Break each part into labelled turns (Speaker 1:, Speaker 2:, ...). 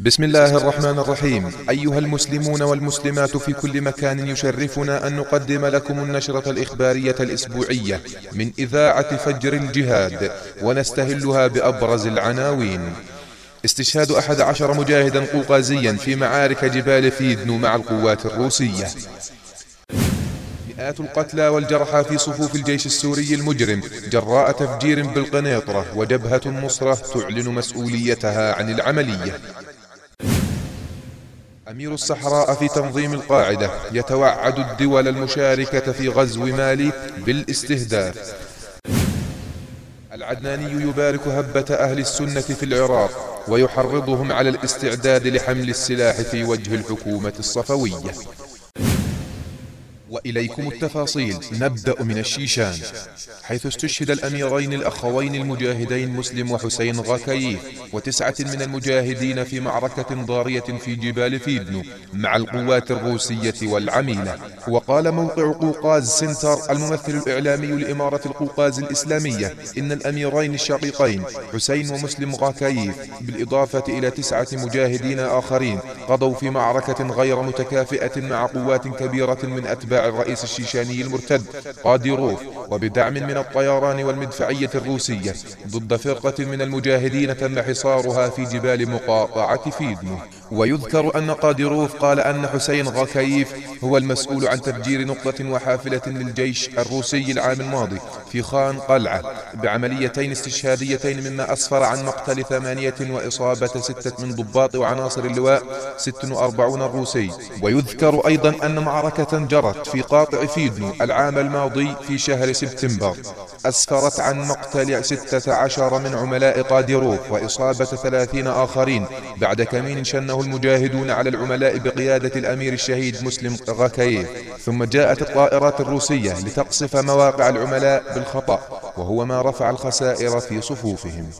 Speaker 1: بسم الله الرحمن الرحيم. أيها المسلمون والمسلمات في كل مكان يشرفنا أن نقدم لكم النشرة الإخبارية الإسبوعية من إذاعة فجر الجهاد ونستهلها بأبرز العناوين. استشهاد أحد عشر مجاهدا قوقازيا في معارك جبال فيدنو مع القوات الروسية. مئات القتلى والجرحى في صفوف الجيش السوري المجرم جراء تفجير بالقنيطرة وجبهة النصرة تعلن مسؤوليتها عن العملية. أمير الصحراء في تنظيم القاعدة يتوعد الدول المشاركة في غزو مالي بالاستهداف. العدناني يبارك هبة أهل السنة في العراق ويحرضهم على الاستعداد لحمل السلاح في وجه الحكومة الصفوية. وإليكم التفاصيل. نبدأ من الشيشان حيث استشهد الأميرين الأخوين المجاهدين مسلم وحسين غاكايف وتسعة من المجاهدين في معركة ضارية في جبال فيدنو مع القوات الروسية والعميلة وقال موقع قوقاز سنتر الممثل الإعلامي لإمارة القوقاز الإسلامية إن الأميرين الشقيقين حسين ومسلم غاكايف بالإضافة إلى تسعة مجاهدين آخرين قضوا في معركة غير متكافئة مع قوات كبيرة من أتباع الرئيس الشيشاني المرتد قاديروف وبدعم من الطيران والمدفعية الروسية ضد فرقة من المجاهدين تم حصارها في جبال مقاطعة فيدنو ويذكر أن قاديروف قال أن حسين غاكايف هو المسؤول عن تفجير نقطة وحافلة للجيش الروسي العام الماضي في خان قلعة بعمليتين استشهاديتين مما أسفر عن مقتل ثمانية وإصابة ستة من ضباط وعناصر اللواء 46 روسي. ويذكر أيضا أن معركة جرت في قاطع فيدنو العام الماضي في شهر سبتمبر. أسفرت عن مقتل 16 من عملاء قاديروف وإصابة 30 آخرين بعد كمين شنه المجاهدون على العملاء بقيادة الأمير الشهيد مسلم غاكايف ثم جاءت الطائرات الروسية لتقصف مواقع العملاء بالخطأ وهو ما رفع الخسائر في صفوفهم.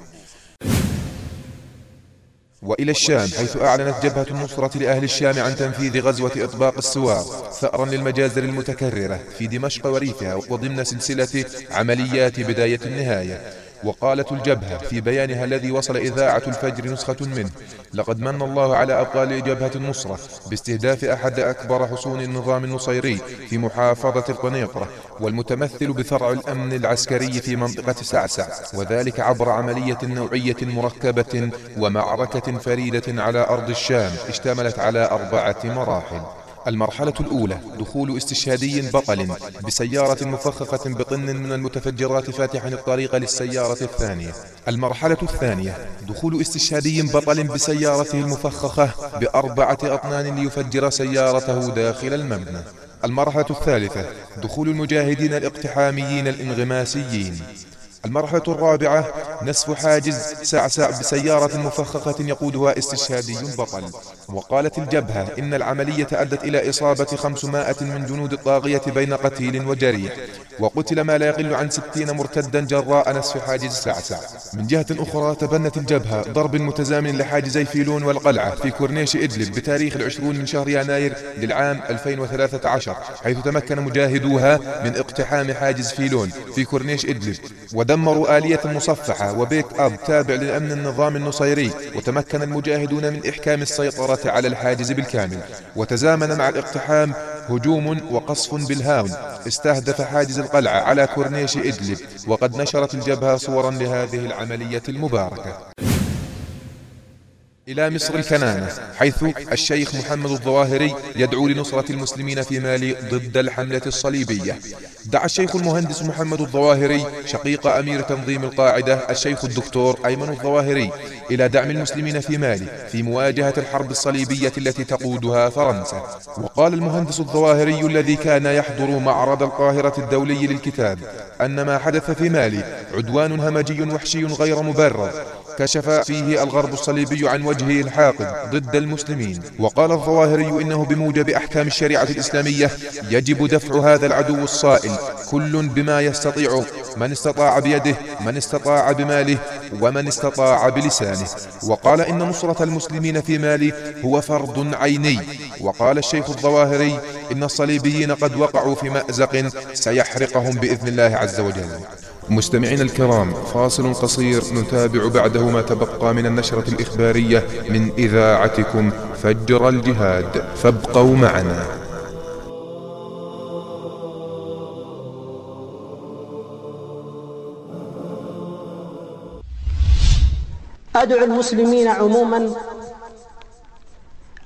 Speaker 1: وإلى الشام. حيث أعلنت جبهة النصرة لأهل الشام عن تنفيذ غزوة إطباق السوار ثأرا للمجازر المتكررة في دمشق وريفها وضمن سلسلة عمليات بداية النهاية. وقالت الجبهة في بيانها الذي وصل إذاعة الفجر نسخة منه لقد من الله على أبطال جبهة النصرة باستهداف أحد أكبر حصون النظام النصيري في محافظة القنيطرة والمتمثل بفرع الأمن العسكري في منطقة سعسع وذلك عبر عملية نوعية مركبة ومعركة فريدة على أرض الشام اشتملت على أربعة مراحل. المرحلة الأولى دخول استشهادي بطل بسيارة مفخخة بطن من المتفجرات فاتحا الطريق للسيارة الثانية. المرحلة الثانية دخول استشهادي بطل بسيارته المفخخة بأربعة أطنان ليفجر سيارته داخل المبنى. المرحلة الثالثة دخول المجاهدين الاقتحاميين الانغماسيين. المرحلة الرابعة نسف حاجز سعسع بسيارة مفخخة يقودها استشهادي بطل. وقالت الجبهة إن العملية أدت إلى إصابة خمسمائة من جنود الطاغية بين قتيل وجريح وقتل ما لا يقل عن ستين مرتدا جراء نسف حاجز سعسع. من جهة أخرى تبنت الجبهة ضرب متزامن لحاجزي فيلون والقلعة في كورنيش إدلب بتاريخ العشرون من شهر يناير للعام 2013 حيث تمكن مجاهدوها من اقتحام حاجز فيلون في كورنيش إدلب. ودمروا آلية مصفحة وبيك أب تابع للأمن النظام النصيري وتمكن المجاهدون من إحكام السيطرة على الحاجز بالكامل. وتزامن مع الاقتحام هجوم وقصف بالهاون. استهدف حاجز القلعة على كورنيش إدلب وقد نشرت الجبهة صورا لهذه العملية المباركة. إلى مصر الكنانة حيث الشيخ محمد الظواهري يدعو لنصرة المسلمين في مالي ضد الحملة الصليبية. دعا الشيخ المهندس محمد الظواهري شقيق أمير تنظيم القاعدة الشيخ الدكتور أيمن الظواهري إلى دعم المسلمين في مالي في مواجهة الحرب الصليبية التي تقودها فرنسا. وقال المهندس الظواهري الذي كان يحضر معرض القاهرة الدولي للكتاب أن ما حدث في مالي عدوان همجي وحشي غير مبرر كشف فيه الغرب الصليبي عن وجهه الحاقد ضد المسلمين. وقال الظواهري إنه بموجب أحكام الشريعة الإسلامية يجب دفع هذا العدو الصائل. كل بما يستطيع من استطاع بيده من استطاع بماله ومن استطاع بلسانه. وقال إن نصرة المسلمين في مالي هو فرض عيني. وقال الشيخ الظواهري إن الصليبيين قد وقعوا في مأزق سيحرقهم بإذن الله عز وجل. مستمعينا الكرام فاصل قصير نتابع بعده ما تبقى من النشرة الإخبارية من إذاعتكم فجر الجهاد. فابقوا معنا.
Speaker 2: أدعو المسلمين عموما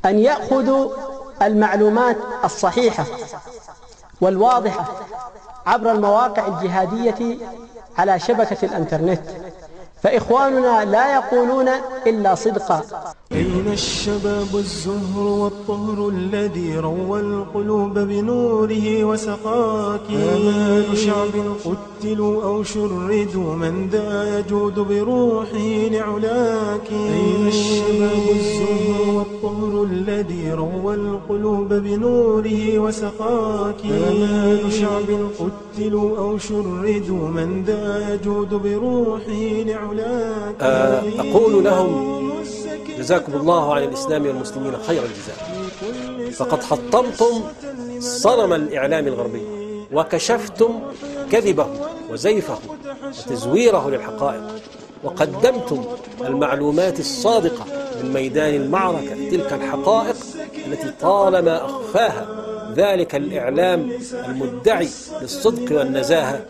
Speaker 2: أن يأخذوا المعلومات الصحيحة والواضحة عبر المواقع الجهادية على شبكة الإنترنت. فإخواننا لا يقولون إلا صدقا
Speaker 3: أين الشباب الزهر والطهر الذي روى القلوب بنوره وسقاك؟ آمال شعب قتلوا أو شردوا من ذا يجود بروحه لعلاك؟ أين الشباب الزهر والطهر الذي روى القلوب بنوره وسقاك؟ آمال شعب قتلوا أو شردوا من ذا يجود بروحه لعلاك؟
Speaker 4: آه، أقول لهم جزاكم الله عن الإسلام والمسلمين خير الجزاء. فقد حطمتم صنم الإعلام الغربي وكشفتم كذبه وزيفه وتزويره للحقائق وقدمتم المعلومات الصادقة من ميدان المعركة تلك الحقائق التي طالما أخفاها ذلك الإعلام المدعي للصدق والنزاهة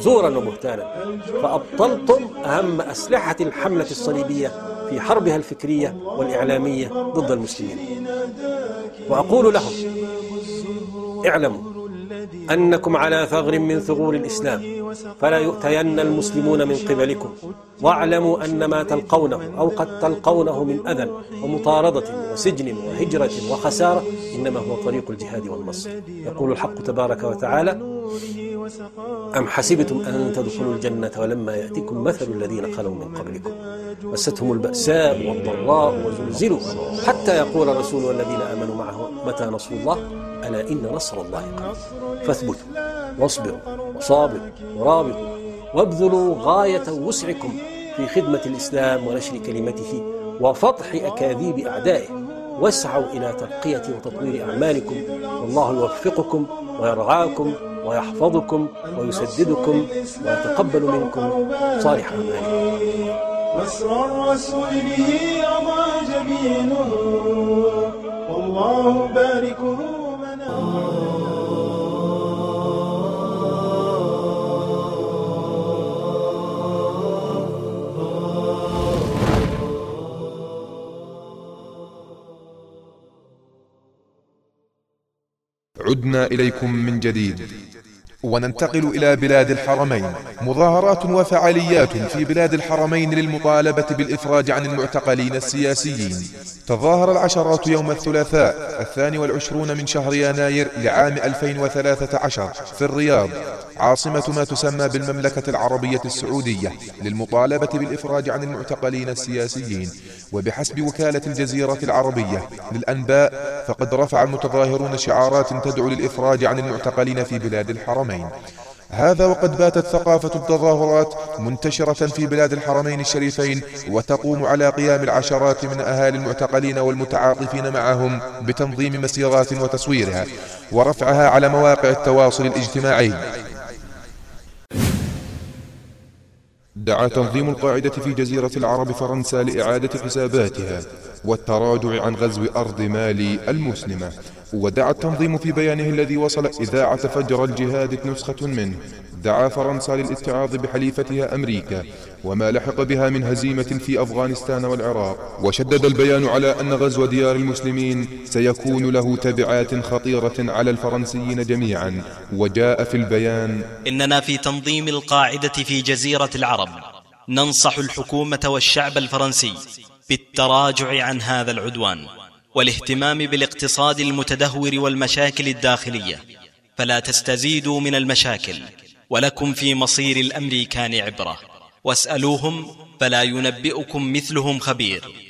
Speaker 4: زورا وبهتانا. فأبطلتم أهم أسلحة الحملة الصليبية في حربها الفكرية والإعلامية ضد المسلمين. وأقول لهم اعلموا أنكم على ثغر من ثغور الإسلام فلا يؤتين المسلمون من قبلكم. واعلموا أن ما تلقونه أو قد تلقونه من أذى ومطاردة وسجن وهجرة وخسارة إنما هو طريق الجهاد والنصر يقول الحق تبارك وتعالى أم حسبتم أن تدخلوا الجنة ولما يأتكم مثل الذين خلوا من قبلكم؟ مستهم البأساء والضراء وزلزلوا حتى يقول الرسول والذين آمنوا معه متى نصر الله؟ ألا إن نصر الله قريب فاثبتوا واصبروا وصابروا ورابطوا وابذلوا غاية وسعكم في خدمة الإسلام ونشر كلمته وفضح أكاذيب أعدائه. واسعوا إلى ترقية وتطوير أعمالكم. والله يوفقكم ويرعاكم ويحفظكم ويسددكم ويتقبل منكم صالح أعمالكم.
Speaker 3: مسر الرسول به أضاء جبينه. والله باركه
Speaker 1: عدنا إليكم من جديد. وننتقل إلى بلاد الحرمين. مظاهرات وفعاليات في بلاد الحرمين للمطالبة بالإفراج عن المعتقلين السياسيين. تظاهر العشرات يوم الثلاثاء الثاني والعشرون من شهر يناير لعام 2013 في الرياض عاصمة ما تسمى بالمملكة العربية السعودية للمطالبة بالإفراج عن المعتقلين السياسيين. وبحسب وكالة الجزيرة العربية للأنباء فقد رفع المتظاهرون شعارات تدعو للإفراج عن المعتقلين في بلاد الحرمين. هذا وقد باتت ثقافة التظاهرات منتشرة في بلاد الحرمين الشريفين وتقوم على قيام العشرات من أهالي المعتقلين والمتعاطفين معهم بتنظيم مسيرات وتصويرها ورفعها على مواقع التواصل الاجتماعي. دعا تنظيم القاعدة في جزيرة العرب فرنسا لإعادة حساباتها والتراجع عن غزو أرض مالي المسلمة. ودعا التنظيم في بيانه الذي وصل إذاعة فجر الجهاد نسخة منه. دعا فرنسا للاتعاظ بحليفتها أمريكا وما لحق بها من هزيمة في أفغانستان والعراق. وشدد البيان على أن غزو ديار المسلمين سيكون له تبعات خطيرة على الفرنسيين جميعا. وجاء في البيان
Speaker 5: إننا في تنظيم القاعدة في جزيرة العرب. ننصح الحكومة والشعب الفرنسي بالتراجع عن هذا العدوان. والاهتمام بالاقتصاد المتدهور والمشاكل الداخلية. فلا تستزيدوا من المشاكل ولكم في مصير الأمريكان عبرة. واسألوهم فلا ينبئكم مثلهم خبير.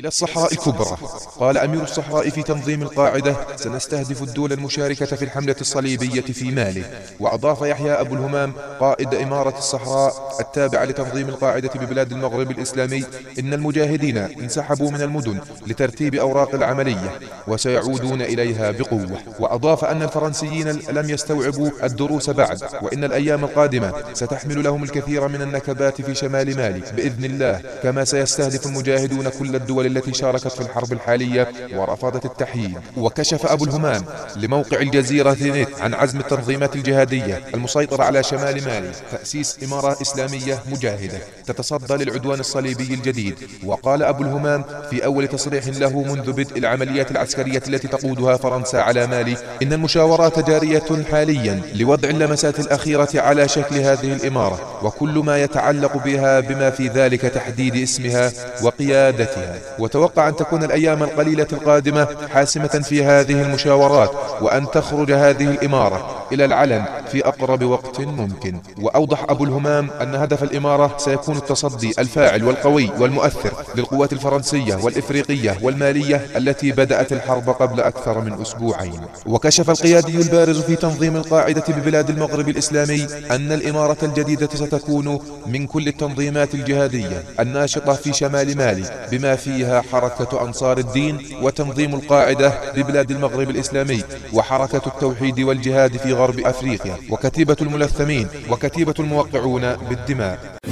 Speaker 1: إلى الصحراء الكبرى. قال أمير الصحراء في تنظيم القاعدة سنستهدف الدول المشاركة في الحملة الصليبية في مالي. وأضاف يحيى أبو الهمام قائد إمارة الصحراء التابعة لتنظيم القاعدة ببلاد المغرب الإسلامي إن المجاهدين انسحبوا من المدن لترتيب أوراق العملية وسيعودون إليها بقوة. وأضاف أن الفرنسيين لم يستوعبوا الدروس بعد وإن الأيام القادمة ستحمل لهم الكثير من النكبات في شمال مالي بإذن الله كما سيستهدف المجاهدون كل الدول التي شاركت في الحرب الحالية ورفضت التحييد. وكشف أبو الهمام لموقع الجزيرة نت عن عزم التنظيمات الجهادية المسيطرة على شمال مالي تأسيس إمارة إسلامية مجاهدة تتصدى للعدوان الصليبي الجديد. وقال أبو الهمام في أول تصريح له منذ بدء العمليات العسكرية التي تقودها فرنسا على مالي إن المشاورات جارية حاليا لوضع اللمسات الأخيرة على شكل هذه الإمارة وكل ما يتعلق بها بما في ذلك تحديد اسمها وقيادتها. وتوقع أن تكون الأيام القليلة القادمة حاسمة في هذه المشاورات وأن تخرج هذه الإمارة. إلى العلن في أقرب وقت ممكن. وأوضح أبو الهمام أن هدف الإمارة سيكون التصدي الفاعل والقوي والمؤثر للقوات الفرنسية والإفريقية والمالية التي بدأت الحرب قبل أكثر من أسبوعين. وكشف القيادي البارز في تنظيم القاعدة ببلاد المغرب الإسلامي أن الإمارة الجديدة ستكون من كل التنظيمات الجهادية الناشطة في شمال مالي بما فيها حركة أنصار الدين وتنظيم القاعدة ببلاد المغرب الإسلامي وحركة التوحيد والجهاد في غرب أفريقيا وكتيبة الملثمين وكتيبة الموقعون بالدماء.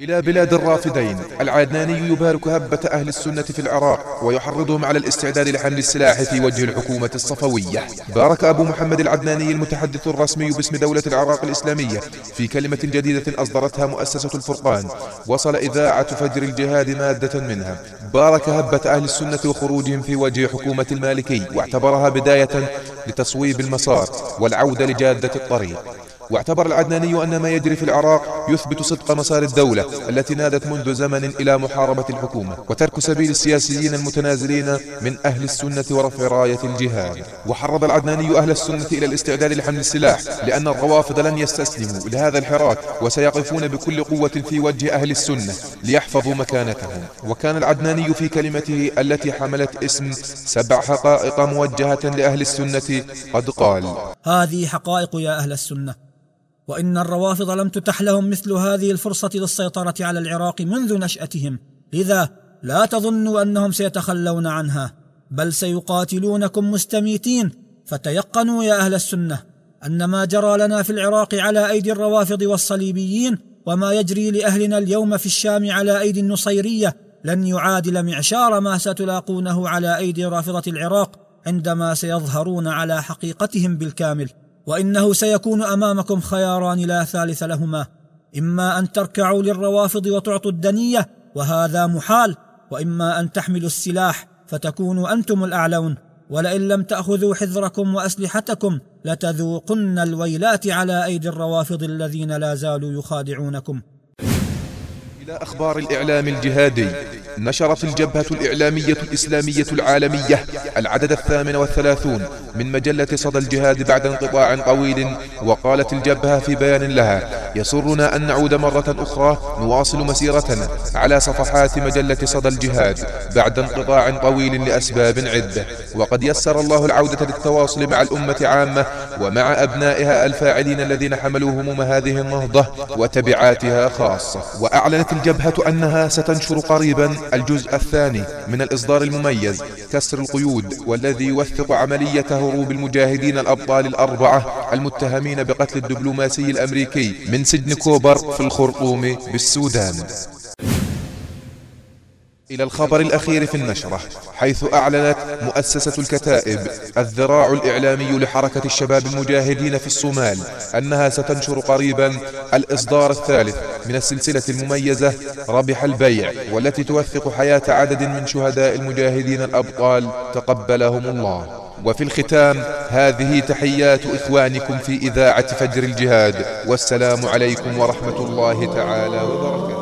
Speaker 1: إلى بلاد الرافدين. العدناني يبارك هبة أهل السنة في العراق ويحرضهم على الاستعداد لحمل السلاح في وجه الحكومة الصفوية. بارك أبو محمد العدناني المتحدث الرسمي باسم دولة العراق الإسلامية في كلمة جديدة أصدرتها مؤسسة الفرقان. وصل إذاعة فجر الجهاد مادة منها. بارك هبة أهل السنة وخروجهم في وجه حكومة المالكي واعتبرها بداية لتصويب المسار والعودة لجادة الطريق. واعتبر العدناني أن ما يجري في العراق يثبت صدق مسار الدولة التي نادت منذ زمن إلى محاربة الحكومة وترك سبيل السياسيين المتنازلين من أهل السنة ورفع راية الجهاد. وحرض العدناني أهل السنة إلى الاستعداد لحمل السلاح لأن الروافض لن يستسلموا لهذا الحراك وسيقفون بكل قوة في وجه أهل السنة ليحفظوا مكانتهم. وكان العدناني في كلمته التي حملت اسم سبع حقائق موجهة لأهل السنة قد قال
Speaker 6: هذه حقائق يا أهل السنة. وإن الروافض لم تتح لهم مثل هذه الفرصة للسيطرة على العراق منذ نشأتهم. لذا لا تظنوا أنهم سيتخلون عنها بل سيقاتلونكم مستميتين. فتيقنوا يا أهل السنة أن ما جرى لنا في العراق على أيدي الروافض والصليبيين وما يجري لأهلنا اليوم في الشام على أيدي النصيرية لن يعادل معشار ما ستلاقونه على أيدي رافضة العراق عندما سيظهرون على حقيقتهم بالكامل. وإنه سيكون أمامكم خياران لا ثالث لهما. إما أن تركعوا للروافض وتعطوا الدنية وهذا محال. وإما أن تحملوا السلاح فتكونوا أنتم الأعلون. ولئن لم تأخذوا حذركم وأسلحتكم لتذوقن الويلات على أيدي الروافض الذين لا زالوا يخادعونكم.
Speaker 1: إلى أخبار الإعلام الجهادي. نشرت الجبهة الإعلامية الإسلامية العالمية العدد الثامن والثلاثون من مجلة صدى الجهاد بعد انقطاع طويل وقالت الجبهة في بيان لها يسرنا أن نعود مرة أخرى نواصل مسيرتنا على صفحات مجلة صدى الجهاد بعد انقطاع طويل لأسباب عدة وقد يسر الله العودة للتواصل مع الأمة عامة ومع أبنائها الفاعلين الذين حملوا هموم هذه النهضة وتبعاتها خاصة. وأعلنت الجبهة أنها ستنشر قريبا الجزء الثاني من الإصدار المميز كسر القيود والذي يوثق عملية هروب المجاهدين الأبطال الأربعة المتهمين بقتل الدبلوماسي الأمريكي من سجن كوبر في الخرطوم بالسودان. إلى الخبر الأخير في النشرة حيث أعلنت مؤسسة الكتائب الذراع الإعلامي لحركة الشباب المجاهدين في الصومال أنها ستنشر قريبا الإصدار الثالث من السلسلة المميزة ربح البيع والتي توثق حياة عدد من شهداء المجاهدين الأبطال تقبلهم الله. وفي الختام هذه تحيات إخوانكم في إذاعة فجر الجهاد والسلام عليكم ورحمة الله تعالى وبركاته.